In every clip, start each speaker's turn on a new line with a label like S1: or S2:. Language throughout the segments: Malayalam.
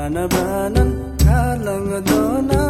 S1: Kana banan kalangadona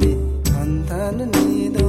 S1: சாமி அந்த நீதோ